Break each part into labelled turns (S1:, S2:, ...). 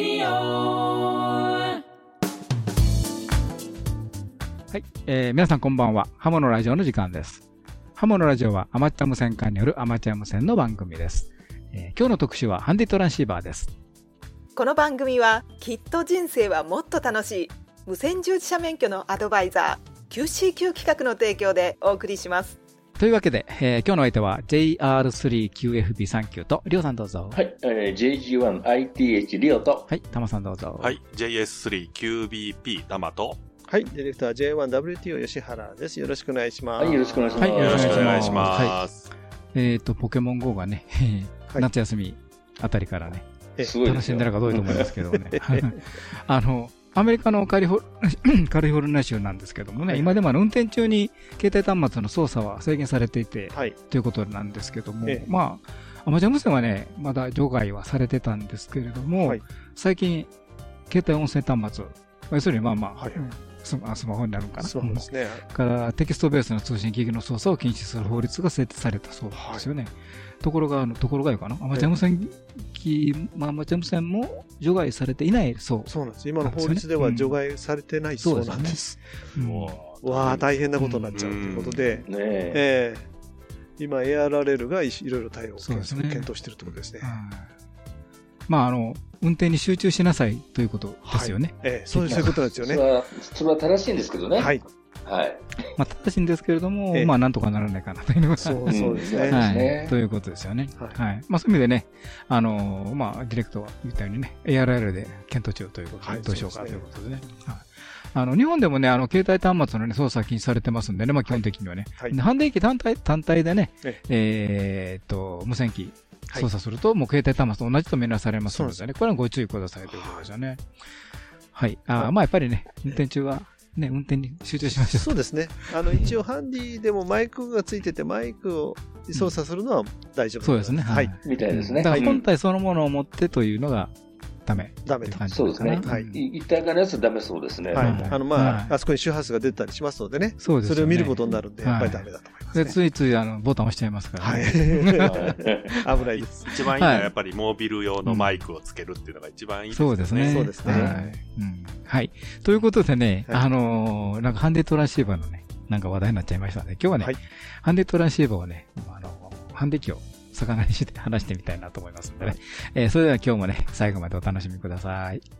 S1: はい、えー、皆さんこんばんは。ハモのラジオの時間です。ハモのラジオはアマチュア無線化によるアマチュア無線の番組です。えー、今日の特集はハンディトランシーバーです。
S2: この番組はきっと人生はもっと楽しい無線従事者免許のアドバイザー QCQ 企画の提供でお送りします。
S1: というわけで、えー、今日の相手は JR3QFB39 と、りょうさんどうぞ。
S3: はい、えー、JG1ITH りょうと。
S1: はい、たまさんどうぞ。
S4: はい、JS3QBP たまと。
S5: はい、ディレクター J1WTO 吉原です。よろしくお願いします。
S3: はい、よろしくお願いします。はい、よろしくお願いします。はい、
S1: えっ、ー、と、ポケモン GO がね、夏休みあたりからね、楽しんでるかどうかと思いますけどね。あの、アメリカの カリフォルニア州なんですけどもね、はい、今でも運転中に携帯端末の操作は制限されていて、はい、ということなんですけども、ええ、まあ、アマチュア無線はね、まだ除外はされてたんですけれども、はい、最近、携帯音声端末、要するにまあまあ、はい。ススマホになるのかな。そうですね。からテキストベースの通信機器の操作を禁止する法律が設定されたそうですよね。はい、ところが、ところがよかな？アマチュア無線機、まあ、アマチュア無線も除外されていないそ
S5: う。そうなんです。今の法律では除外されてないそうなんです。もう、わあ、大変なことになっちゃうということで、ねえー、今 ARRL がいろいろ対応を検討しているということですね。
S1: まあ、あの、運転に集中しなさいということですよね。
S5: はい、ええ、そういうことなんですよね。
S3: それは、それは正しいんですけどね。はい。はい。
S1: まあ、正しいんですけれども、ええ、まあ、なんとかならないかなというのが。そうそうですね。はい。ということですよね。はい。はい、まあ、そういう意味でね、あのー、まあ、ディレクトが言ったようにね、ARL で検討中ということで、どうしようかということでね。はい。あの、日本でもね、あの、携帯端末のね、操作禁止されてますんでね、まあ基本的にはね。はい。ハンデ機単体、単体でね、えっと、無線機、操作すると、もう携帯端末と同じとみなされますのでね、これはご注意くださいということですよね。はい。あまあやっぱりね、運転中は、ね、運転に集中しましょう。
S5: そうですね。あの、一応ハンディでもマイクがついてて、マイクを操作するのは大丈夫、
S1: そうですね。
S3: はい。みたいですね。
S1: だから本体そのものを持ってというのが、ダメ。
S5: ダメと。
S3: そうですね。はい。一体化のやつダメそうですね。はい。
S5: あの、まあ、あそこに周波数が出たりしますのでね。そうです。それを見ることになるんで、やっぱりダメだと思います。で、
S1: ついつい、あの、ボタン押しちゃいますから。はい。
S5: 危ないです。
S4: 一番いいのはやっぱりモービル用のマイクをつけるっていうのが一番いいですね。
S1: そうですね。そうですね。はい。はい。ということでね、あの、なんかハンデトランシーバーのね、なんか話題になっちゃいましたね。今日はね、ハンデトランシーバーをね、あの、ハンデ機を魚にして話してみたいなと思いますのでね。えー、それでは今日もね、最後までお楽しみください。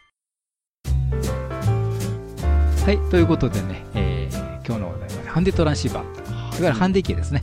S1: はい、ということでね、えー、今日のお題は、ハンディトランシーバー。いわゆるハンディ機ですね。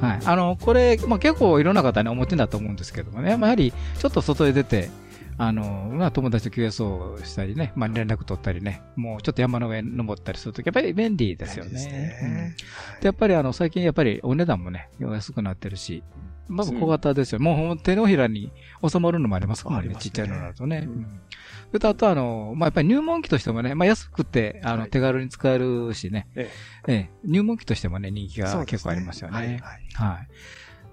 S1: はい。あの、これ、まあ、結構いろんな方に思ってんだと思うんですけどもね、まあ、やはり、ちょっと外へ出て、あの、まあ、友達と QS したりね、まあ、連絡取ったりね、もうちょっと山の上登ったりするとき、やっぱり便利ですよね。ねうん、で、やっぱりあの、最近やっぱりお値段もね、安くなってるし、まず小型ですよ。うん、もう手のひらに収まるのもありますからね、ね。ちっちゃいのだとね。うん。それとあとあの、まあ、やっぱり入門機としてもね、まあ、安くて、あの、手軽に使えるしね、ええ。入門機としてもね、人気が結構ありますよね。はい、はい。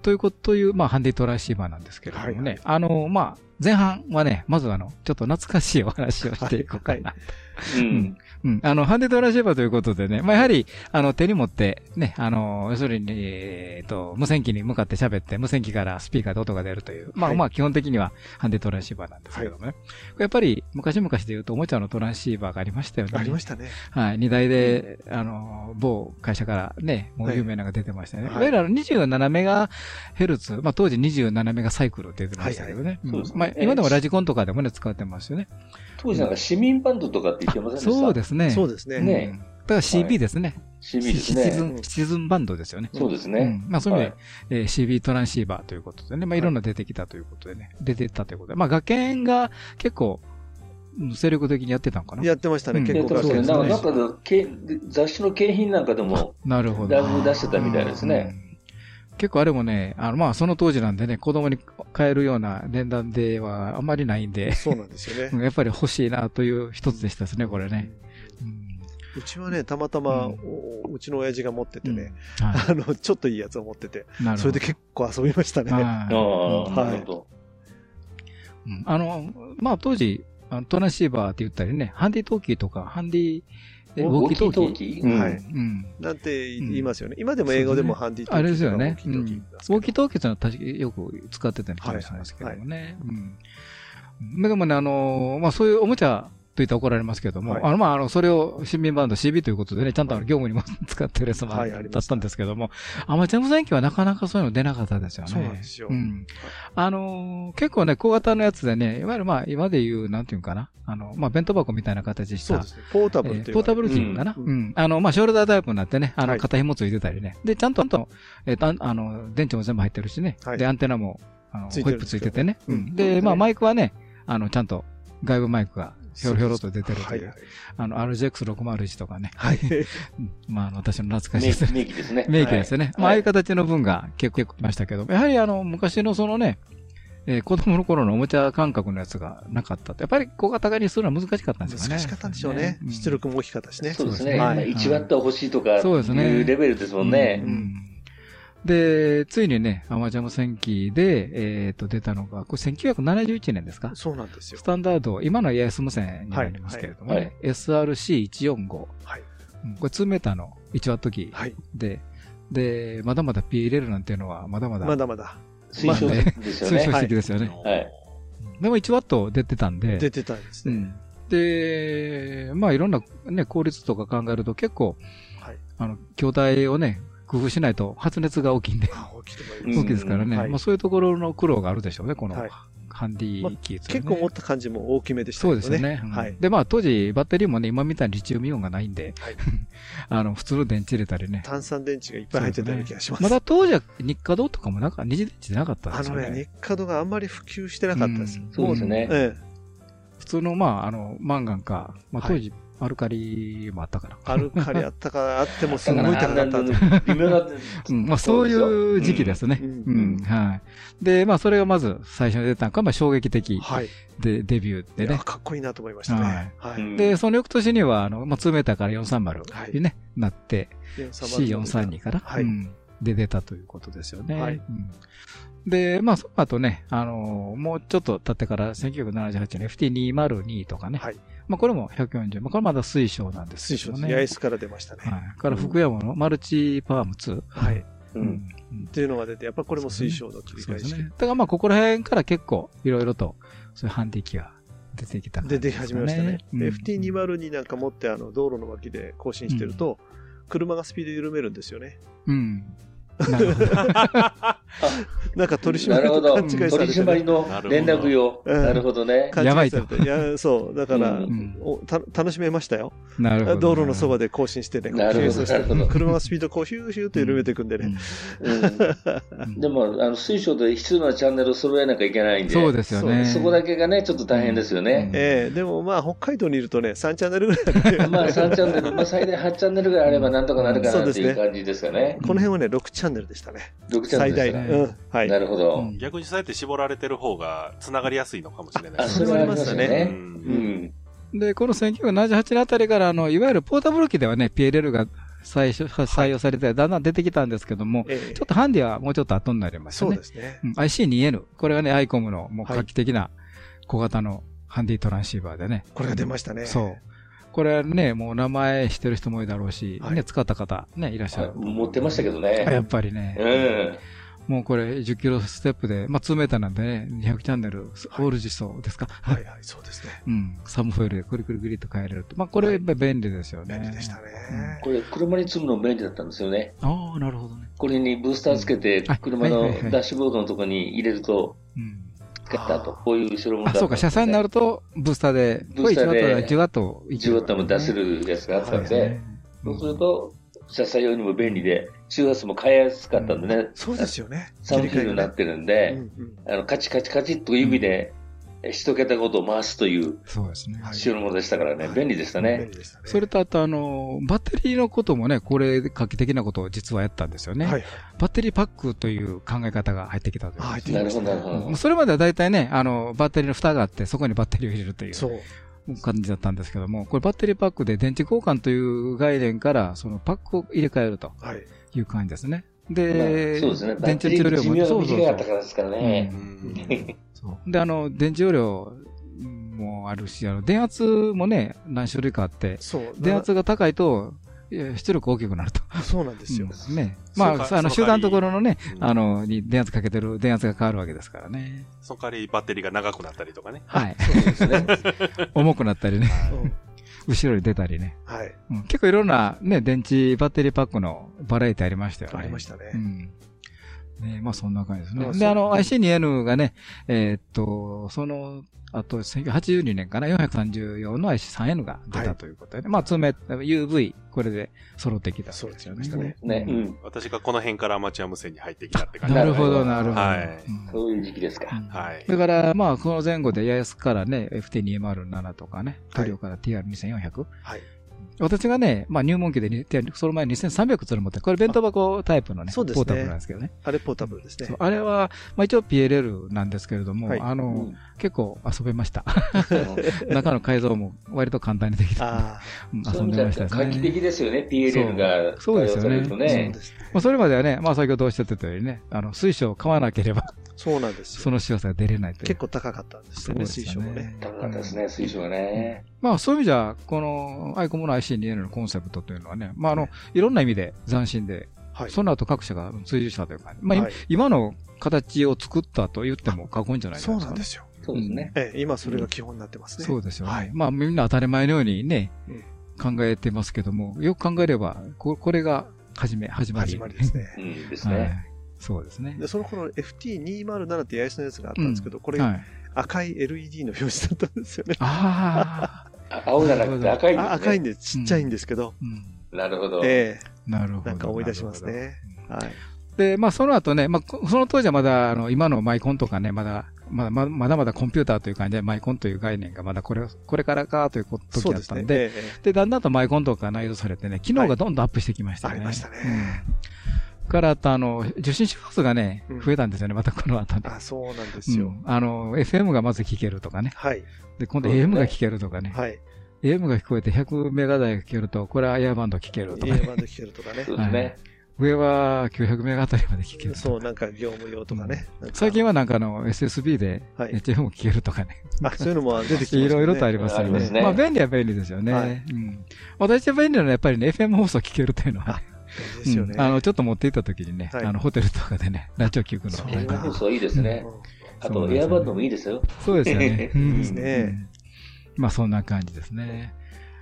S1: ということ、という、まあ、ハンディトランシーバーなんですけれどもね、あの、まあ、前半はね、まずあの、ちょっと懐かしいお話をしていこうかな。うん。うん。あの、ハンデドラシェバーということでね、まあ、やはり、あの、手に持って、ね、あの、要するに、えっ、と、無線機に向かって喋って、無線機からスピーカーで音が出るという、まあ、まあ、基本的にはハンデトランシーバーなんですけどもね。やっぱり、昔々で言うと、おもちゃのトランシーバーがありましたよね。
S5: ありましたね。
S1: はい。二台で、あの、某会社からね、もう有名なのが出てましたね。いわゆるあの、27メガヘルツ、まあ、当時27メガサイクルって言ってましたけどね。まあ、今でもラジコンとかでもね、使ってますよね。
S3: 当時なんか市民バンドとかって言ってませんでした？
S1: そうですね。
S5: そうですね。ね。
S1: だから CB ですね。
S3: CB ですね。シ
S1: チズン、シチズンバンドですよね。
S3: そうですね。
S1: まあそういう意味で、え CB トランシーバーということでね、まあいろんな出てきたということでね、出てったということで、まあ学研が結構、精力的にやってたのかな
S5: やってましたね、結構。
S3: なんか雑誌の景品なんかでも、
S1: なるほど。
S3: だいぶ出してたみたいですね。
S1: 結構あれもね、あの、まあ、その当時なんでね、子供に買えるような連弾ではあんまりないんで。
S5: そうなんですよね。
S1: やっぱり欲しいなという一つでしたですね、これね。
S5: うちはね、たまたま、うちの親父が持っててね、あの、ちょっといいやつを持ってて、それで結構遊びましたね。あ
S3: あ、なるほど。
S1: あの、まあ、当時、トランシーバーって言ったりね、ハンディトーキーとか、ハンディ
S3: ウォーキ？ートーキ？ー
S5: はい。うん。なんて言いますよね。今でも英語でもハンディトーキー。
S1: あれですよね。ウォーキートーキーってのは確かよく使ってたような気がしますけどもね。うん。でもね、あの、まあそういうおもちゃと言ったら怒られますけども、はい、あの、まあ、あの、それを新民バンド CB ということでね、ちゃんと業務にも使ってるやつもだったんですけども、アマチュア無線機はなかなかそういうの出なかったですよね。
S5: そうなんですよ。う
S1: ん。あのー、結構ね、小型のやつでね、いわゆるまあ、今で言う、なんていうかな、あの、まあ、弁当箱みたいな形した。そうですね。
S5: ポータブル
S1: っていう、ポータブル機かな、うん、うん。あの、まあ、ショルダータイプになってね、あの、肩紐ついてたりね。で、ちゃんと、えっ、と、あの、電池も全部入ってるしね。はい、で、アンテナも、あの、ホイップついててね。うん。で、まあ、マイクはね、あの、ちゃんと外部マイクがひょろひょろと出てるという。あの、RGX601 とかね。はい。まあ、あの、私の懐かしい
S3: です。名機ですね。
S1: 名機ですね。まあ、ああいう形の分が結構結構いましたけど、やはりあの、昔のそのね、えー、子供の頃のおもちゃ感覚のやつがなかったやっぱり小型化にするのは難しかったんですよね。
S5: 難しかったんでしょうね。出力も大きかったしね。
S3: そうですね。1ワット欲しいとか、そうですね。いうレベルですもんね。うん
S1: で、ついにね、アマジャム戦記で、えっ、ー、と、出たのが、これ1971年ですか？
S5: そうなんですよ。
S1: スタンダード、今の AS 無線になりますけれども、ね、はいはい、SRC145。はい。これ2メーターの1ワット機で、はい、で、まだまだ P 入れるなんていうのは、まだまだ。
S5: まだまだ。
S3: 推奨ですよね。
S1: 推奨的ですよね。はい。でも1ワット出てたんで。
S5: 出てたんですね。うん、
S1: で、まあいろんなね、効率とか考えると結構、はい、あの、筐体をね、工夫しないと発熱が大きいんで。大きいですからね。まあそういうところの苦労があるでしょうね、この。ハンディキー、
S5: 結構持った感じも大きめでした
S1: ね。そうですね。はい。で、まあ当時バッテリーもね、今みたいにリチウムイオンがないんで、あの、普通の電池入れたりね。
S5: 炭酸電池がいっぱい入ってたような気がします。
S1: まだ当時は日課堂とかもなんか二次電池なかったですよね。あのね、
S5: 日課堂があんまり普及してなかったです。
S3: そうですね。
S1: 普通の、まあ、あの、マンガンか、まあ当時、アルカリもあったかな。
S5: アルカリあったか、あってもすごい高かった。
S3: 微妙な、
S1: うん、まあそういう時期ですね。うん、はい。で、まあそれがまず最初に出たのが、まあ衝撃的。はい。で、デビューでね。
S5: かっこいいなと思いましたね。
S1: はい。で、その翌年には、あの、まあ2メーターから430にね、なって、C432 から、はい。で出たということですよね。はい。で、まあ、その後ね、あのもうちょっと経ってから1978年 FT202 とかね、はい、まあ、これも140。まあ、これまだ水晶なんです
S5: よね。水晶八重洲から出ましたね。は
S1: い。から福山のマルチパーム2。
S5: はい。うん。っていうのが出て、やっぱこれも水晶の切り返し。そうですね。
S1: だからまあ、ここら辺から結構、いろいろと、そういうハンディ機が出てきた、
S5: ね、出てき始めましたね。うん、FT202 なんか持って、あの、道路の脇で更新してると、うん、車がスピード緩めるんですよね。
S1: うん。
S5: なるほど。なんか取り締まりと勘違いされて、
S3: 取り締まりの連絡用。なるほどね。
S1: やばいと。い
S5: や、そう。だから、楽しめましたよ。なるほど。道路のそばで更新してね。なるほど。車がスピードこうヒューヒューと緩めていくんでね。
S3: でも、あの、水晶で必要なチャンネルを揃えなきゃいけないんで。
S1: そうですよね。
S3: そこだけがね、ちょっと大変ですよね。
S5: ええ、でもまあ、北海道にいるとね、3チャンネルぐ
S3: らい。まあ、3チャンネル、まあ、最大8チャンネルぐらいあればなんとかなるかなっていう感じですかね。
S5: この辺はね、6チャンネルでしたね。
S3: 6チャンネル最大。うん。
S4: はい。なるほど。逆にそうやって絞られてる方が、繋がりやすいのかもしれないです
S3: ね。それはありますね。うん。
S1: で、この1978年あたりから、あの、いわゆるポータブル機ではね、PLL が最初、採用されて、だんだん出てきたんですけども、ちょっとハンディはもうちょっと後になりましたね。そうですね。IC2N。これがね、アイコムのもう画期的な小型のハンディトランシーバーでね。
S5: これが出ましたね。
S1: そう。これね、もう名前知ってる人もいいだろうし、ね、使った方、ね、いらっしゃる。
S3: 持ってましたけどね。
S1: やっぱりね。うん。もうこれ10キロステップで、まあ2メーターなんでね、200チャンネル、オール実装ですか、
S5: はい、はいはいそうですね。
S1: うん。サムフォイルでくるくるぐりっと変えれると。まあこれ便利ですよね。
S5: 便利でしたね、
S3: うん。これ車に積むの便利だったんですよね。
S1: ああ、なるほどね。
S3: これにブースターつけて、車のダッシュボードのところに入れると、うん。つけたと。こういう後ろも
S1: あ、そうか、車載になると、ブースターで、
S3: ブースターで、
S1: 10ワット、
S3: 10ワットも出せるやつがあったんで、そうすると、車載用にも便利で、周波数も変えやすかったんでね。
S5: そうですよね。
S3: サムフィルになってるんで、あの、カチカチカチっと指で一桁ごと回すという、
S1: そうですね。
S3: 収納でしたからね、便利でしたね。
S1: それとあとあの、バッテリーのこともね、これ画期的なことを実はやったんですよね。はい。バッテリーパックという考え方が入ってきたという。
S3: 入ってきました。なるほど、
S1: それまでは大体ね、あの、バッテリーの蓋があって、そこにバッテリーを入れるという。そう。感じだったんですけども、これバッテリーパックで電池交換という概念から、そのパックを入れ替えるという感じですね。で、
S3: そうですね。電池容量も。そうそうそう。からですからね。
S1: そう。で、あの、電池容量もあるし、あの、電圧もね、何種類かあって、そう。電圧が高いと、出力大きくなると。
S5: そうなんですよ。
S1: ね。まあ、あの、集団のところのね、あの、に電圧かけてる電圧が変わるわけですからね。
S4: その代わりバッテリーが長くなったりとかね。
S1: はい。そうですね。重くなったりね。後ろに出たりね。はい、うん。結構いろんなね、電池バッテリーパックのバラエティありましたよね。
S5: ありましたね。うん。
S1: ねまあそんな感じですね。で、あの、IC2N がね、えー、っと、そのあと、1982年かな、434の IC3N が出たということで、ね、まあ、通名、UV、これで揃ってきた
S3: そう
S1: です
S3: よね。ね。うん。
S4: 私がこの辺からアマチュア無線に入ってきたって感じ
S1: なるほど、なるほど。
S3: はい。そういう時期ですか。
S4: はい。
S1: だから、まあ、この前後で、八重洲からね、FT207 とかね、トリオから TR2400。はい。私がね、まあ入門機で、その前に2300つる持って、これ弁当箱タイプのね、ポータブルなんですけどね。
S5: あれポータブルですね。
S1: あれは、まあ一応 PLL なんですけれども、あの、結構遊べました。中の改造も割と簡単にできた。
S3: 遊んでましたね。画期的ですよね、PLL が。
S1: そうですよね。まあそれまではね、まあ先ほどおっしゃってたようにね、あの、水晶を買わなければ、
S5: そうなんです
S1: その強さが出れないと
S5: 結構高かったんですよね、水晶もね。
S3: 高かったですね、水晶がね。
S1: まあそういう意味じゃ、このアイコムの IC2N のコンセプトというのはね、まああの、いろんな意味で斬新で、はい、その後各社が追従したというか、まあ、はい、今の形を作ったと言っても過言じゃないですか。
S5: そうなんですよ。
S3: そうですね。
S5: ええ、今それが基本になってますね。
S1: そうですよね。はい、まあみんな当たり前のようにね、考えてますけども、よく考えれば、ここれが始め、始まり。
S5: 始まりですね。
S3: うん、ですね。
S1: そうですね。
S5: で、その頃 FT207 って八重洲のやつがあったんですけど、これ、赤い LED の表示だったんですよね。
S3: ああ。青じゃなくて赤いんですね。
S5: 赤いんでちっちゃいんですけど。
S3: なるほど。
S1: ええ。なるほど。
S5: なんか思い出しますね。はい。
S1: で、まあ、その後ね、まあ、その当時はまだ、あの、今のマイコンとかね、まだ、まだ、まだまだコンピューターという感じで、マイコンという概念がまだこれ、これからかという時だったんで、で、だんだんとマイコンとか内容されてね、機能がどんどんアップしてきましたね。あ
S5: りましたね。
S1: からあとあの、受信周波数がね、増えたんですよね、またこの後で。
S5: あ、そうなんですよ。
S1: あの、FM がまず聞けるとかね。はい。で、今度 AM が聞けるとかね。はい。AM が聞こえて100メガ台が聞けると、これはエアバンド聞けるとか、
S5: ね。エアバンド聞けるとかね。
S3: そうですね。
S1: 上は900メガあたりまで聞ける。
S5: そう、なんか業務用とかね。
S1: 最近はなんかあの SSB で HF も聞けるとかね。
S5: あ、そういうのも出てきて。
S1: いろいろとありますよね。まあ便利は便利ですよね。うん。私は便利なのはやっぱりね、FM 放送聞けるというのはですよね。あの、ちょっと持っていった時にね、あの、ホテルとかでね、ラジオ聞くの。
S3: エア放送いいですね。あと、エアバンドもいいですよ。
S1: そうですよね。い いですね。まあ、そんな感じですね。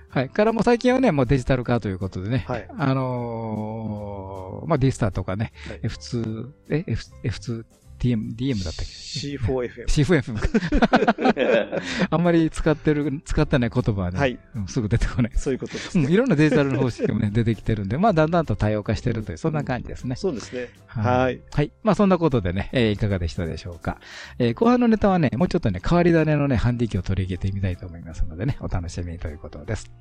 S1: はい。からもう最近はね、もうデジタル化ということでね。はい。あのまあ、D スターとかね、F2、え ?F2、DM、DM だったっけ
S5: ?C4FM。
S1: C4FM あんまり使ってる、使ってない言葉はね、はい、すぐ出てこない。
S5: そういうことですね、
S1: うん。いろんなデジタルの方式もね、出てきてるんで、まあ、だんだんと多様化してるという、そんな感じですね。
S5: そうですね。はい。
S1: はい。まあ、そんなことでね、えー、いかがでしたでしょうか。えー、後半のネタはね、もうちょっとね、変わり種のね、ハンディ機を取り入れてみたいと思いますのでね、お楽しみにということです。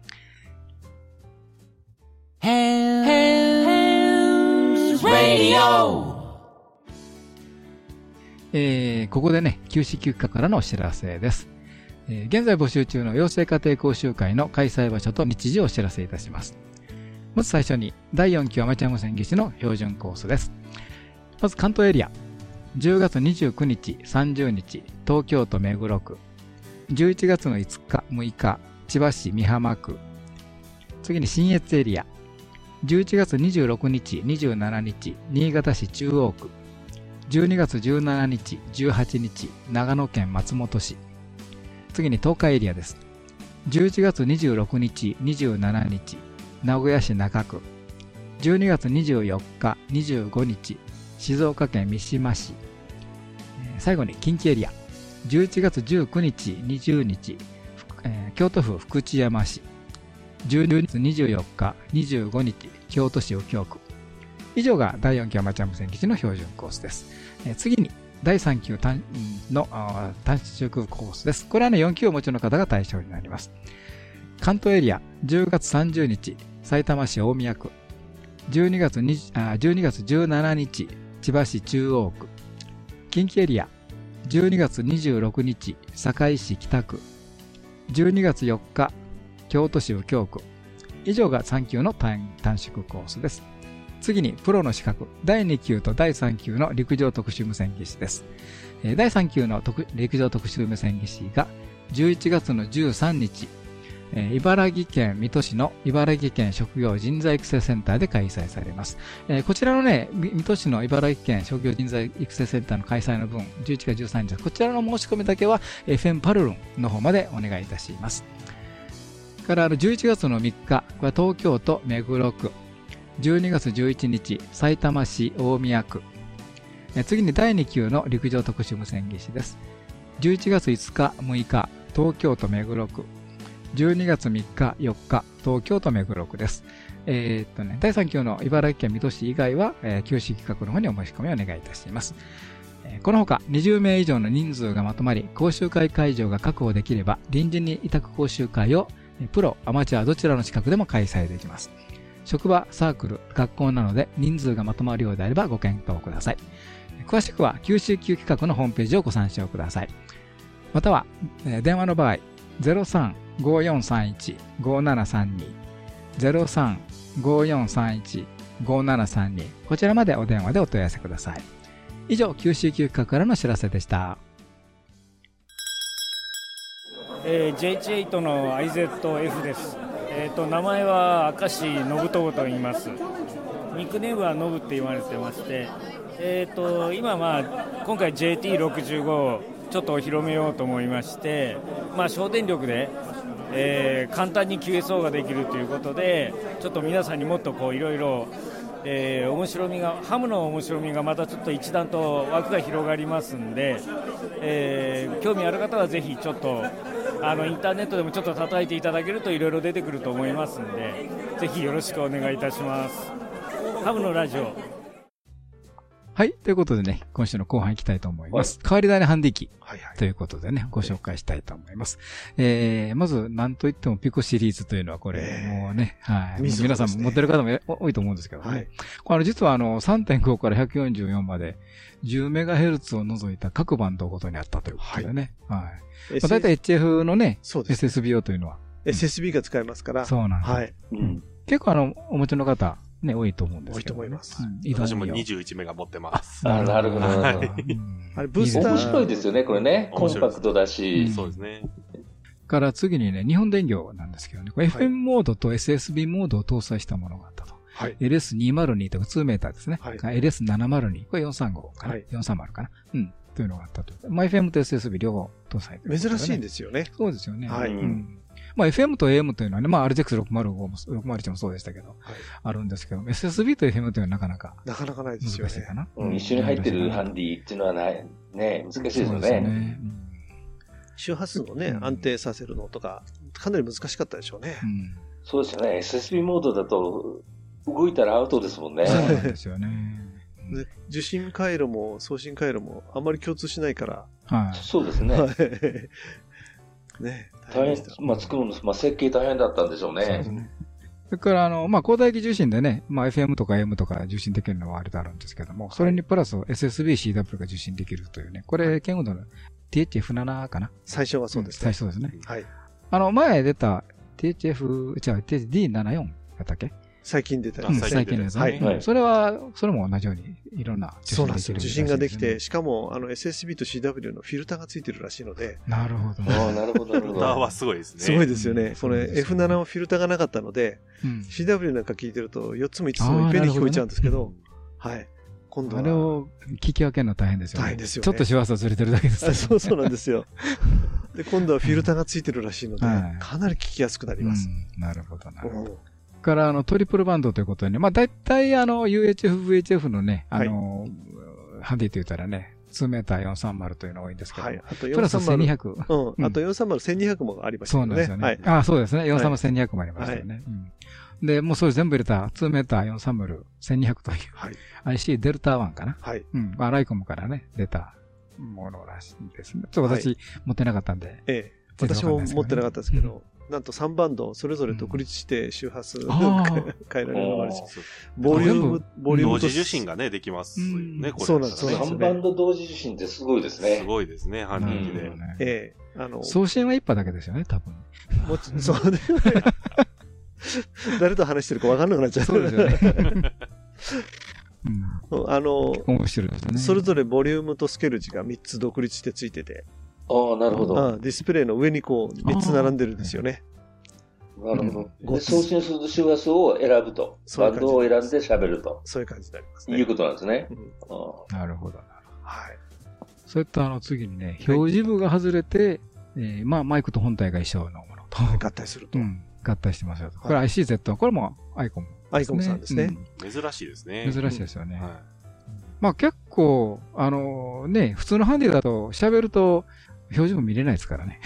S1: Hands Radio えー、ここでね、休止休暇からのお知らせです。えー、現在募集中の養成家庭講習会の開催場所と日時をお知らせいたします。まず最初に、第4期アマチュア無線技師の標準コースです。まず関東エリア。10月29日、30日、東京都目黒区。11月の5日、6日、千葉市美浜区。次に新越エリア。11月26日、27日、新潟市中央区。12月17日、18日、長野県松本市。次に東海エリアです。11月26日、27日、名古屋市中区。12月24日、25日、静岡県三島市。最後に近畿エリア。11月19日、20日、京都府福知山市。12月24日、25日、京都市右京区。以上が第4期アマチュア無線基地の標準コースです。え次に、第3級の短縮コースです。これはね、4級をお持ちの方が対象になります。関東エリア、10月30日、埼玉市大宮区。12月あ12月17日、千葉市中央区。近畿エリア、12月26日、堺市北区。12月4日、京都市右京区。以上が3級の短縮コースです。次に、プロの資格、第2級と第3級の陸上特殊無線技師です。第3級の陸上特殊無線技師が、11月の13日、茨城県水戸市の茨城県職業人材育成センターで開催されます。こちらのね、水戸市の茨城県職業人材育成センターの開催の分、11月13日、こちらの申し込みだけは FM パルルンの方までお願いいたします。から11月の3日、これは東京都目黒区、12月11日、埼玉市大宮区。次に第2級の陸上特殊無線技師です。11月5日、6日、東京都目黒区。12月3日、4日、東京都目黒区です。えー、っとね、第3級の茨城県水戸市以外は、えー、休止企画の方にお申し込みをお願いいたします。このほか、20名以上の人数がまとまり、講習会会場が確保できれば、臨時に委託講習会を、プロ、アマチュアどちらの資格でも開催できます。職場、サークル、学校なので人数がまとまるようであればご検討ください。詳しくは九州級企画のホームページをご参照ください。または、電話の場合、03-5431-5732 03-5431-5732こちらまでお電話でお問い合わせください。以上、九州級企画からの知らせでした。
S6: えー、JH8 の IZF です。えーと、名前は明石信友と言います。ニックネームはノブって言われてまして、えーと、今、まあ、今回 JT65 をちょっとお披露目ようと思いまして、まあ、省電力で、えー、簡単に QSO ができるということでちょっと皆さんにもっとこういろいろえー、面白みがハムの面白みがまたちょっと一段と枠が広がりますんで、えー、興味ある方はぜひちょっとあのインターネットでもちょっと叩いていただけるといろいろ出てくると思いますのでぜひよろしくお願いいたします。ハムのラジオ
S1: はい。ということでね、今週の後半行きたいと思います。はい、変わり種ハンディ機。はいはい。ということでね、ご紹介したいと思います。えー、まず、なんといってもピコシリーズというのはこれ、もうね、はい。皆さんも持ってる方も多いと思うんですけどね。はい。これ実はあの、3.5から144まで、10メガヘルツを除いた各バンドごとにあったということでね。はい。はいまあ、大体 HF のね、そうです、ね。SSB 用というのは。
S5: SSB が使えますから。
S1: そうなんです。はい。うん。結構あの、お持ちの方、ね、多いと思うんです
S5: けど、多いと思います。
S4: 私も21メガ持ってます。
S3: あなるほど、なるほど。あれ、ブースター。面白いですよね、これね。コンパクトだし。
S4: そうですね。
S1: から次にね、日本電業なんですけどね、FM モードと SSB モードを搭載したものがあったと。はい、LS202 とか2メーターですね。はい、LS702、これ435かな、はい、?430 かな？うん。というのがあったと。まあ、FM と SSB 両方搭載、
S5: ね、珍しいんですよね。
S1: そうですよね。はい。うんまあ FM と AM というのはね、まあ RX605 も、601もそうでしたけど、はい、あるんですけど、SSB と FM というのはなかなか。
S5: なかなかないですよね。難しいかな。
S3: うん、一緒に入ってるハンディっていうのはない、ね、難しいですよね。ね。
S5: 周波数のね、安定させるのとか、かなり難しかったでしょうね。うん、
S3: そうですよね。SSB モードだと、動いたらアウトですもんね。
S1: そうですよね。
S5: で受信回路も送信回路もあんまり共通しないから。
S3: はい。そうですね。ね。大変、まあ、作るの、まあ、設計大変だったんでしょうね。そうですね。
S1: それから、あの、まあ、交代機受信でね、まあ、FM とか M とか受信できるのはあれであるんですけども、それにプラス SSB-CW が受信できるというね、これ、ケンウドの THF7 かな？
S5: 最初はそうです
S1: ね。最初ですね。はい。あの、前出た THF、違う、THD74 やったっけ？
S5: 最近出たやつ、
S1: 最近ですね。はい。それは、それも同じように、いろんな
S5: 受信できる、受信ができて、しかも、あの、SSB と CW のフィルターがついてるらしいので。
S1: なるほど。
S3: ああ、なるほど、なるほど。フィルタ
S4: ーはすごいですね。
S5: すごいですよね。これ、F7 はフィルターがなかったので、CW なんか聞いてると、4つも5つもいっぺんに聞こえちゃうんですけど、はい。
S1: 今度あれを聞き分けるの大変ですよね。大変ですよ、ちょっと周波数ずれてるだけです、
S5: そうそうなんですよ。で、今度はフィルターがついてるらしいので、かなり聞きやすくなります。
S1: なるほど、なるほど。からあのトリプルバンドということでね、まあ大体あの UHF、VHF のね、あの、はい、ハンディと言ったらね、2メーター430というのが多いんですけど、はい、あとプラス1200。
S5: うん、あと430、1200もありました
S1: ね。そうなんですよね。はい、あそうですね。430、1200もありましたよね。はいうん、で、もうそれ全部入れた2メーター430、1200という、はい、IC デルタ1かな。はい。うん。まあ、ライコムからね、出たものらしいですね。ちょっと私、持ってなかったんで。
S5: ええ。私も持ってなかったですけど、なんと3バンド、それぞれ独立して周波数、変えられるのもあるし、ボリューム、
S4: ボリューム。同時受信がね、できますね、これ。
S5: そうなんです、ね。
S3: 3バンド同時受信ってすごいですね。
S4: すごいですね、反撃で。
S5: ええ。あの、
S1: 送信は一波だけですよね、多分。
S5: もちそうね。誰と話してるか分かんなくなっちゃう。そうですよね。うん、あの。それぞれボリュームとスケル値が3つ独立してついてて。
S3: ああ、なるほど。
S5: ディスプレイの上にこう、3つ並んでるんですよね。
S3: なるほど。で、送信する周波数を選ぶと。バンドを選んで喋ると。
S5: そういう感じになりますね。
S3: いうことなんですね。
S1: なるほど、なるほど。はい。そういったあの次にね、表示部が外れて、えまあマイクと本体が一緒のものと。
S5: 合体すると。
S1: 合体してますよと。これ ICZ、これもアイコム。
S5: アイコムさんですね。
S4: 珍しいですね。
S1: 珍しいですよね。まあ結構、あのね、普通のハンディだと喋ると表示も見れないですからね。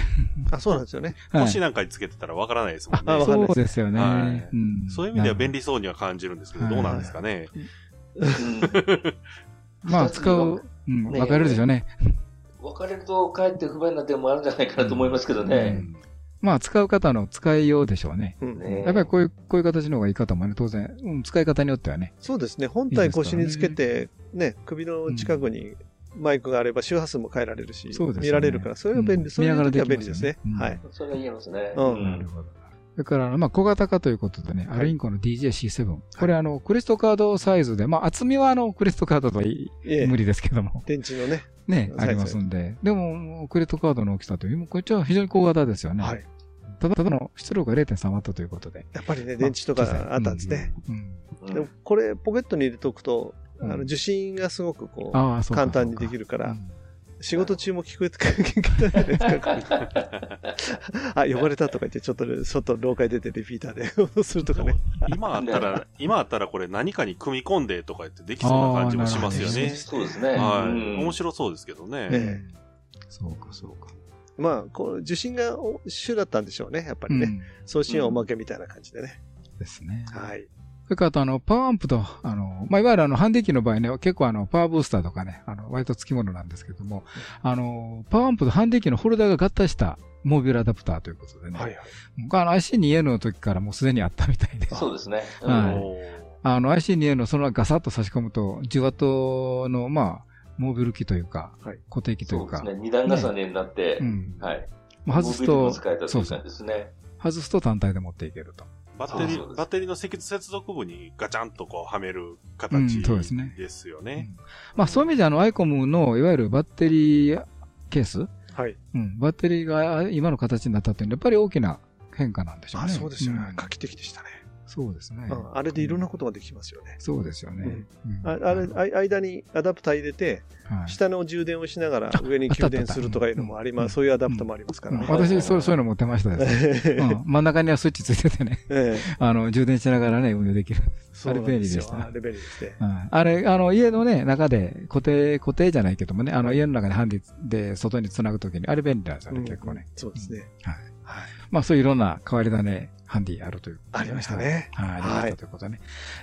S5: あ、そうなんですよね。
S4: 星なんかにつけてたらわからないですもん
S1: ね。そうですよね、
S4: そういう意味では便利そうには感じるんですけど、どうなんですかね？
S1: まあ、使う、うん、分かれるでしょうね。
S3: 分かれると、かえって不便な点もあるんじゃないかなと思いますけどね。
S1: まあ、使う方の使いようでしょうね。やっぱりこういう、こういう形の方がいい方もね、当然、うん、使い方によってはね。
S5: そうですね。本体腰につけて、ね、首の近くにマイクがあれば周波数も変えられるし、ね、見られるから、それは便利、そういう時は便利ですね。はい。
S3: それは言えますね。
S1: うん。なるほど。それから、まあ、小型化ということでね、アルインコの DJ-C7。これ、あの、クレストカードサイズで、まあ、厚みはあの、クレストカードとは無理ですけども。
S5: 電池のね。
S1: ね、ありますんで。でも、クレストカードの大きさという、こっちは非常に小型ですよね。はい。ただただの出力が0.3ワットということで。
S5: やっぱりね、電池とかあったんですね。でも、これ、ポケットに入れておくと、あの、受信がすごくこう、簡単にできるから、仕事中も聞こえてくるじゃないですか。あ、呼ばれたとか言って、ちょっと外、廊下出てリピーターでするとかね。
S4: 今あったら、今あったらこれ何かに組み込んでとか言ってできそうな感じもしますよね。
S3: そうですね。
S4: はい。面白そうですけどね。ね
S1: そうか、そうか。
S5: まあ、こう、受信が主だったんでしょうね、やっぱりね。送信はおまけみたいな感じでね。
S1: ですね。
S5: はい。
S1: それからあとあの、パワーアンプと、あの、まあ、いわゆるあの、ハンディ機の場合ね、結構あの、パワーブースターとかね、あの、割と付き物なんですけども、あの、パワーアンプとハンディ機のホルダーが合体したモービルアダプターということでね。はいはい。あの、IC2N の時からもうすでにあったみたいで。
S3: そうですね。
S1: はい。あの、IC2N のそのガサッと差し込むと、10ワットの、まあ、モービル機というか、はい、固定機というか。
S3: そうですね。二段重ねになって、うん。はい。
S1: 外すと、
S3: そうそう。ですね。
S1: 外すと単体で持っていけると。
S4: バッテリー、バッテリーの接続部にガチャンとこうはめる形、うん、そうですね。ですよね。うん、
S1: まあそういう意味であの、アイコムのいわゆるバッテリーケース？
S5: はい。
S1: うん。バッテリーが今の形になったっていうのはやっぱり大きな変化なんでしょうね。あ、
S5: そうですよね。画期的でしたね。
S1: そうですね、
S5: うん。あれでいろんなことができますよね。
S1: そうですよね。
S5: ああれ、間にアダプター入れて、下の充電をしながら上に給電するとかいうのもあります。そういうアダプターもありますからね。
S1: 私、そういうの持ってましたです 真ん中にはスイッチついててね。あの、充電しながらね、運用できる。あれ便利でした。
S5: あれ便利ですね。
S1: あれ、あの、家のね、中で固定、固定じゃないけどもね、あの、家の中でハンディで外につなぐときに、あれ便利なんですよね、結構ね。
S5: そうですね。はい。
S1: まあ、そういういろんな変わり種ハンディあるという。
S5: ありましたね。
S1: はい。ありましたということでね。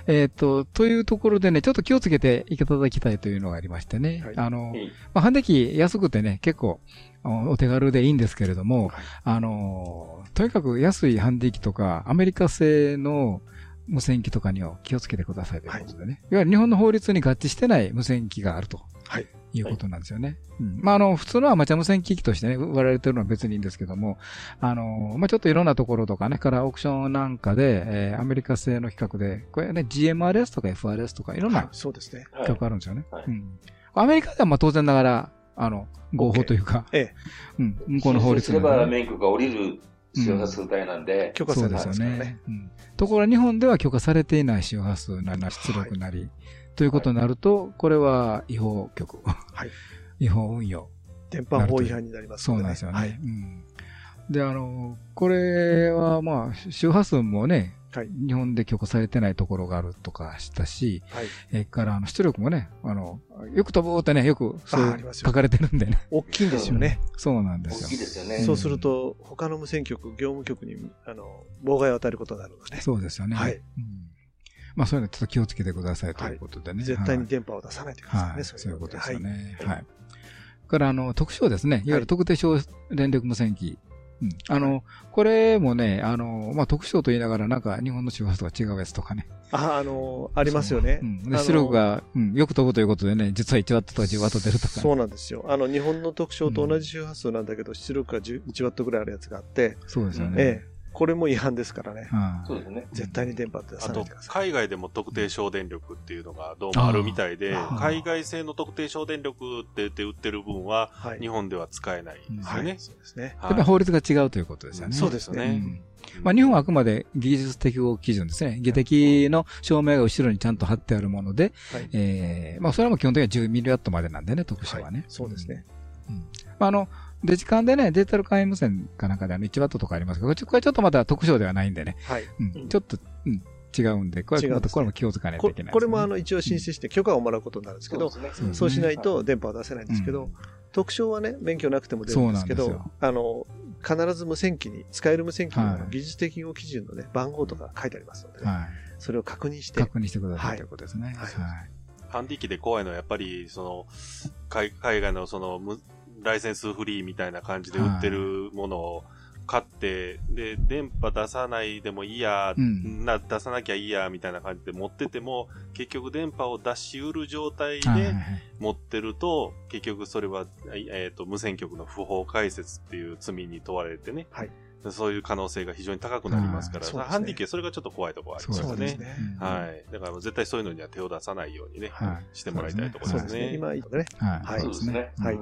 S1: えっと、というところでね、ちょっと気をつけていただきたいというのがありましてね。あの、まあ、ハンデ機安くてね、結構、お手軽でいいんですけれども、あの、とにかく安いハンディ機とか、アメリカ製の無線機とかには気をつけてくださいということでね。い、わゆる日本の法律に合致してない無線機があると。はい。いうことなんですよね。うん。まあ、あの、普通のアマチュア無線機器としてね、売られてるのは別にいいんですけども、あの、まあ、ちょっといろんなところとかね、からオークションなんかで、えー、アメリカ製の企画で、これね、GMRS とか FRS とかいろんな、
S5: そうですね。
S1: 企画あるんですよね。はい、うん。アメリカではまあ当然ながら、あの、合法というか、
S5: ええ。
S1: うん。向こうの法律
S3: すれば免許が降りる周波数帯なんで、
S5: 許可されますよね。
S1: うん。ところ日本では許可されていない周波数なり、出力なり、ということになると、これは違法局。はい。違法運用。
S5: 電波法違反になります
S1: そうなんですよね。はい、うん。で、あの、これはまあ、周波数もね、はい、日本で許可されてないところがあるとかしたし、はい、えからあの出力もね、あの、よく飛ぶってね、よくそう書かれてるんでね。
S5: 大きいんですよね。
S1: そうなんです
S3: よ。大きいですよね。
S5: そうすると、他の無線局、業務局に、あの、妨害を与えることになるのでね。
S1: そうですよね。はい。うんまあそういうのちょっと気をつけてくださいということでね。
S5: 絶対に電波を出さないといけないですね。
S1: そういうことですよね。はい。からあの、特徴ですね。いわゆる特定省電力無線機。うん。あの、これもね、あの、まあ、特徴と言いながら、なんか日本の周波数とか違うやつとかね。
S5: あ、あの、ありますよね。
S1: うん。で、出力が、うん、よく飛ぶということでね、実は1ワットとか10ワット出るとか、
S5: ね、そうなんですよ。あの、日本の特徴と同じ周波数なんだけど、出力が1ワットぐらいあるやつがあって、
S1: そうですよね。
S5: ええ。これも違反ですからね。
S3: そうですね。
S5: 絶対に電波って出さないでくだ
S4: さい。海外でも特定省電力っていうのがどうもあるみたいで、海外製の特定省電力って言って売ってる分は、日本では使えないですよね。
S5: そうですね。
S1: やっぱり法律が違うということですよね。
S5: そうですね。
S1: まあ、日本はあくまで技術適合基準ですね。技的の証明が後ろにちゃんと貼ってあるもので、はい、えー、まあ、それも基本的には10ミリワットまでなんでね、特殊はね。はい、
S5: そうですね。
S1: うん。まあ、あの、デジカンでね、デジタル簡易無線かなんかであの1ワットとかありますけど、これちょっとまだ特徴ではないんでね。はい。うん、ちょっと、うん、違うんで、これ,、ま、これも気をつかないといけない、
S5: ね、これもあの一応申請して許可をもらうことになるんですけど、そうしないと電波は出せないんですけど、特徴はね、免許なくても出るんですけど、あの、必ず無線機に、使える無線機の技術的用基準のね、番号とか書いてありますので、はい、それを確認して。
S1: 確認してくださいということですね。はい。
S4: ハンディ機で怖いのはやっぱり、その、海外のその、ライセンスフリーみたいな感じで売ってるものを買って、で、電波出さないでもいいや、うん、な、出さなきゃいいや、みたいな感じで持ってても、結局電波を出しうる状態で持ってると、結局それは、えっ、ー、と、無線局の不法解説っていう罪に問われてね。はいそういう可能性が非常に高くなりますから、ね、ハンディ系それがちょっと怖いところありますよね。ねはい。だから絶対そういうのには手を出さないようにね、はい、してもらいたいところですね。すね
S5: 今、ね、
S1: はい。
S3: そうですね。
S1: はい。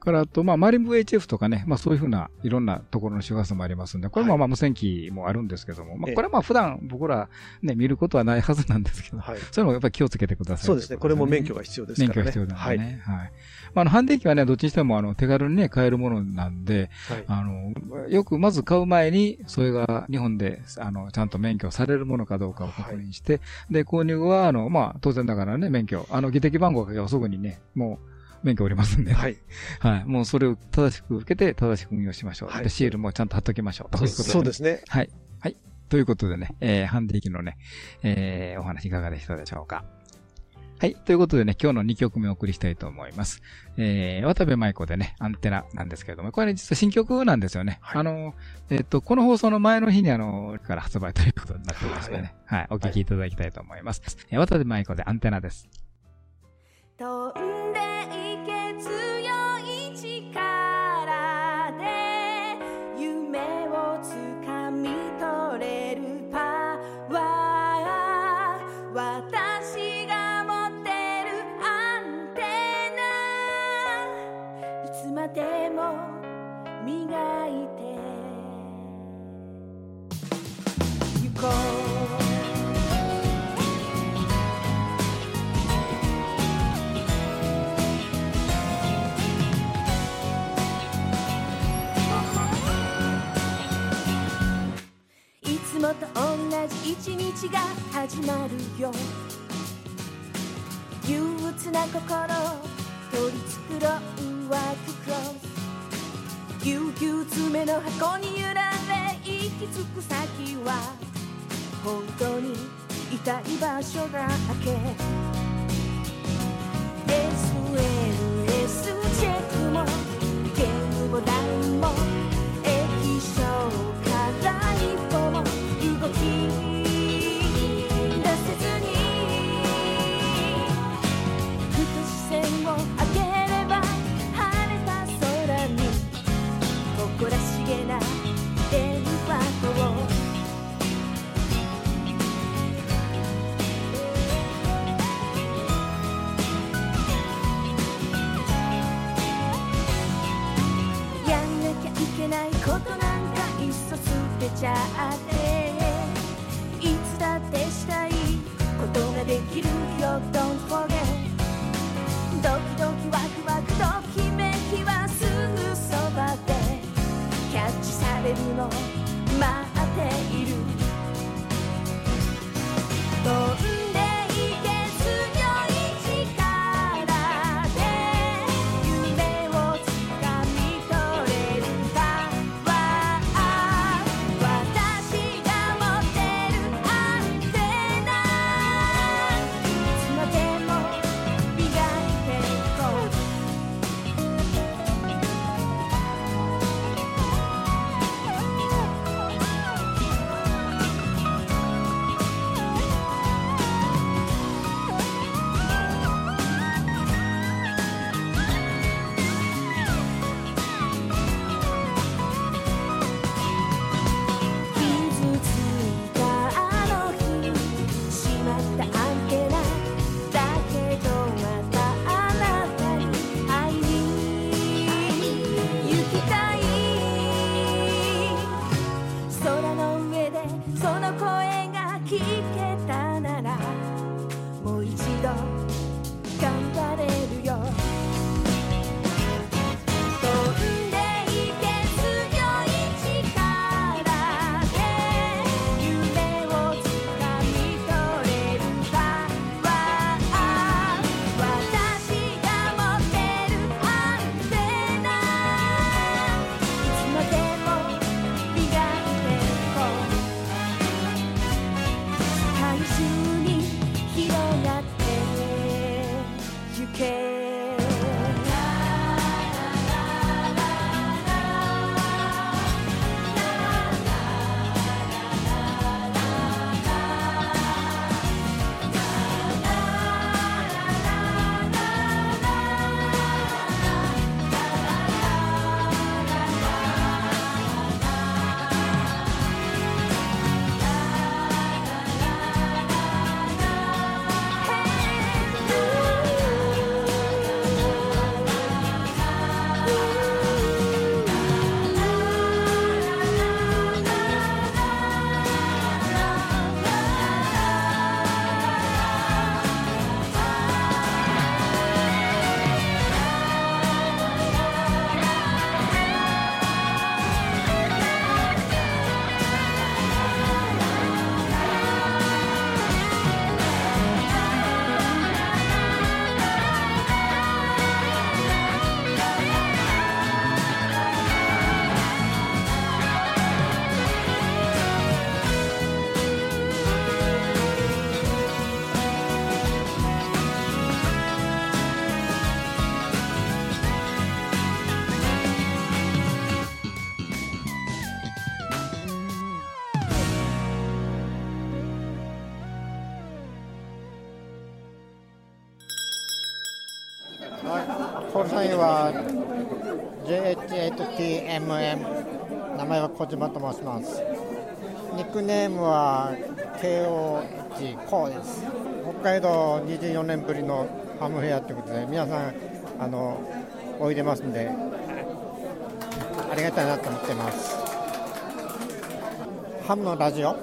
S1: から、あと、まあ、マリン VHF とかね、まあ、そういうふうな、いろんなところの周波数もありますんで、これもまあ、無線機もあるんですけども、まあ、これはまあ、普段僕らね、見ることはないはずなんですけど、はい、そういうのもやっぱり気をつけてください、
S5: そうですね。これも免許が必要ですからね。
S1: 免許が必要なんでね。はい。はい、まあ、あの、ハンディ機はね、どっちにしても、あの、手軽にね、買えるものなんで、はい、あの、よくまず買う前に、それが日本で、あの、ちゃんと免許されるものかどうかを確認して、はい、で、購入後は、あの、まあ、当然だからね、免許、あの、技的番号がすぐにね、もう、免許おりますんで、はい。はい。もうそれを正しく受けて、正しく運用しましょう。はい。で、シールもちゃんと貼っときましょう。
S5: ということで、そうですね。
S1: はい。はい。ということでね、えー、ハンディ機のね、えー、お話いかがでしたでしょうか。はい。ということでね、今日の2曲目をお送りしたいと思います。えー、渡部舞子でね、アンテナなんですけれども、これ、ね、実は新曲なんですよね。はい、あの、えっ、ー、と、この放送の前の日にあの、から発売ということになってますのでね、はい、はい、お聴きいただきたいと思います。はい、渡部舞子でアンテナです。じ一日が始まるよ。憂鬱な心取り繕うワーククロスぎゅうぎゅう詰めの箱に揺られ行き着く先は本当に痛い場所だけ。ことなんかいっそ捨てちゃって。いつだってしたいことができるよ Don't forget ドキドキワクワクときめきはすぐそばで。キャッチされるの。待って。いる
S7: コールサインは JH8TMM 名前は小島と申します。ニックネームは KOG コーです。北海道24年ぶりのハムフェアということで皆さんあのおいでますんでありがたいなと思ってます。ハムのラジオ。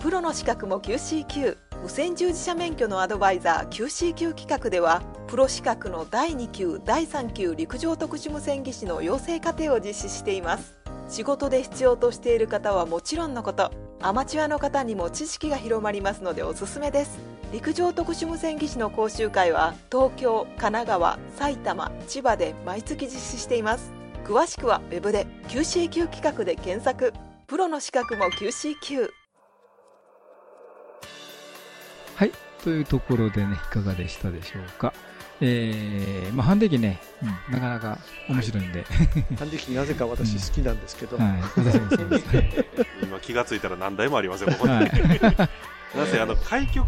S2: プロの資格も QCQ 無線従事者免許のアドバイザー QCQ 企画ではプロ資格の第2級第3級陸上特殊無線技師の養成課程を実施しています。仕事で必要としている方はもちろんのことアマチュアの方にも知識が広まりますのでおすすめです。陸上特殊無線技師の講習会は東京神奈川埼玉千葉で毎月実施しています。詳しくは web で QCQ 企画で検索。プロの資格も QCQ
S1: はい。というところでねいかがでしたでしょうか？えー、まあ、ハンデ機ね、うん、なかなか面白いんで。
S5: ハンデ機なぜか私好きなんですけど。
S4: 今気がついたら何台もありますよ、ここに。はいなぜあの開局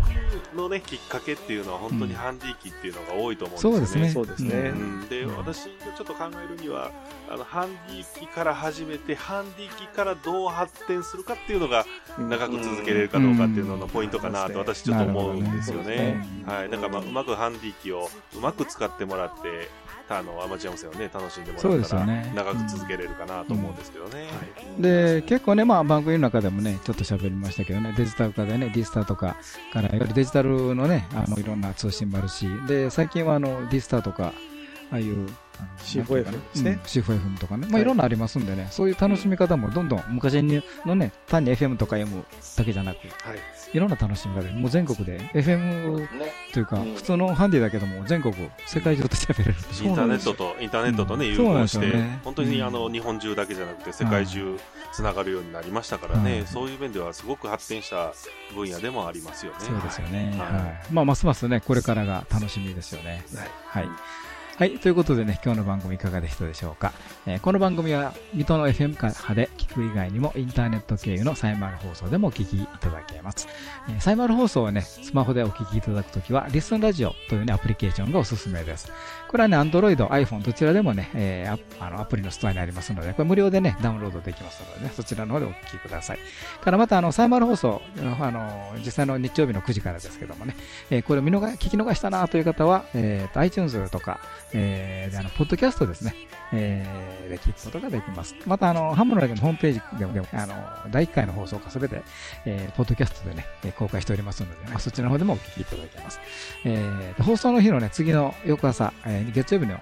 S4: のねきっかけっていうのは本当にハンディ機っていうのが多いと思うんですよね。
S1: そうですね。
S4: うん、で、私がちょっと考えるにはあのハンディ機から始めてハンディ機からどう発展するかっていうのが長く続けれるかどうかっていうののポイントかなと私ちょっと思うんですよね。はい。なんかまあうまくハンディ機をうまく使ってもらってあのアマチュア無線をね。楽しんでもらったら、ね、長く続けれるかなと思うんですけどね。
S1: うん、で結構ねまあ番組の中でもねちょっと喋りましたけどねデジタル化でね D スターとかからいわゆるデジタルのねあのいろんな通信もあるしで最近はあの D スターとかああいう
S5: C4F ですね。
S1: C4F とかね。まあ、いろんなありますんでね、そういう楽しみ方もどんどん昔のね、単に FM とか M だけじゃなく、はい、いろんな楽しみ方で、もう全国で FM というか、普通のハンディだけども、全国、世界中と喋れる。
S4: インターネットと、インターネットとね、融合して、本当にあの、日本中だけじゃなくて、世界中つながるようになりましたからね、そういう面ではすごく発展した分野でもありますよね。
S1: そうですよね。はい。まあ、ますますね、これからが楽しみですよね。はい。はい。ということでね、今日の番組いかがでしたでしょうか？えー、この番組は、水戸の FM 派で聞く以外にも、インターネット経由のサイマル放送でもお聞きいただけます。えー、サイマル放送はね、スマホでお聞きいただくときは、リスンラジオというね、アプリケーションがおすすめです。これはね、Android、iPhone どちらでもね、えー、あのアプリのストアにありますので、これ無料でね、ダウンロードできますのでね、そちらの方でお聞きください。からまた、あの、サイマル放送、あの、実際の日曜日の9時からですけどもね、えー、これを見逃、聞き逃したなという方は、えー、iTunes とか、えー、であの、ポッドキャストですね、えー、で聞くことができます。また、あの、ハムのラジオのホームページでも、でもあの、第1回の放送がすべて、えー、ポッドキャストでね、公開しておりますので、まあ、そちらの方でもお聞きいただけます。えー、放送の日のね、次の翌朝、えー、月曜日の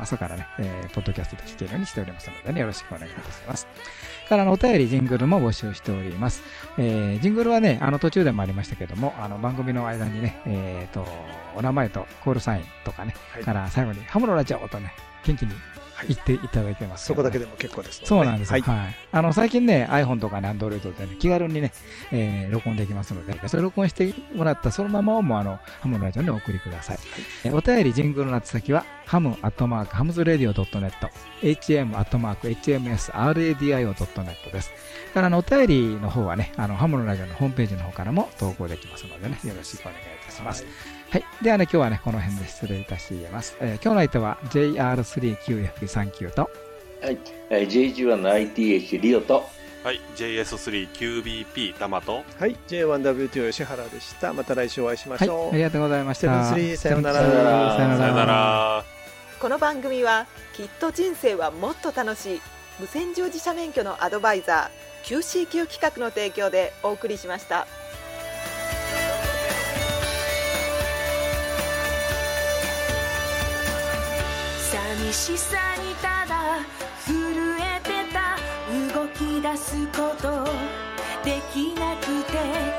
S1: 朝からね、えー、ポッドキャストで聞けるようにしておりますのでね、よろしくお願いいたします。からのお便り、ジングルも募集しております。えー、ジングルはね、あの途中でもありましたけども、あの番組の間にね、えっ、ー、と、お名前とコールサインとかね、はい、から最後にハムロラジオとね、元気に言っていただいてます、
S5: ね、そこだけでも結構です、
S1: ね、そうなんです、はい、はい。あの、最近ね、iPhone とかね、Android でね、気軽にね、えー、録音できますので、それ録音してもらったそのままをもう、あの、ハムのラジオにお送りください。はい、えお便り、ジングルの宛先は、ハムアットマーク、ハムズラディオ .net、hm アットマーク、hmsradio.net です。から、あの、お便りの方はね、あの、ハムのラジオのホームページの方からも投稿できますのでね、よろしくお願いいたします。はいはい。ではね、今日はね、この辺で失礼いたします。えー、今日の相手は JR3QF39 と、
S3: はい。えー、JG1ITH リオと、
S4: はい。JS3QBP タマと、
S5: はい。J1WTO 吉原でした。また来週お会いしましょう。はい、
S1: ありがとうございました。
S5: 7-3さよなら。
S1: さよ
S4: なら。
S2: この番組は、きっと人生はもっと楽しい、無線乗自社免許のアドバイザー、QCQ 企画の提供でお送りしました。寂しさにただ震えてた。動き出すことできなくて。持って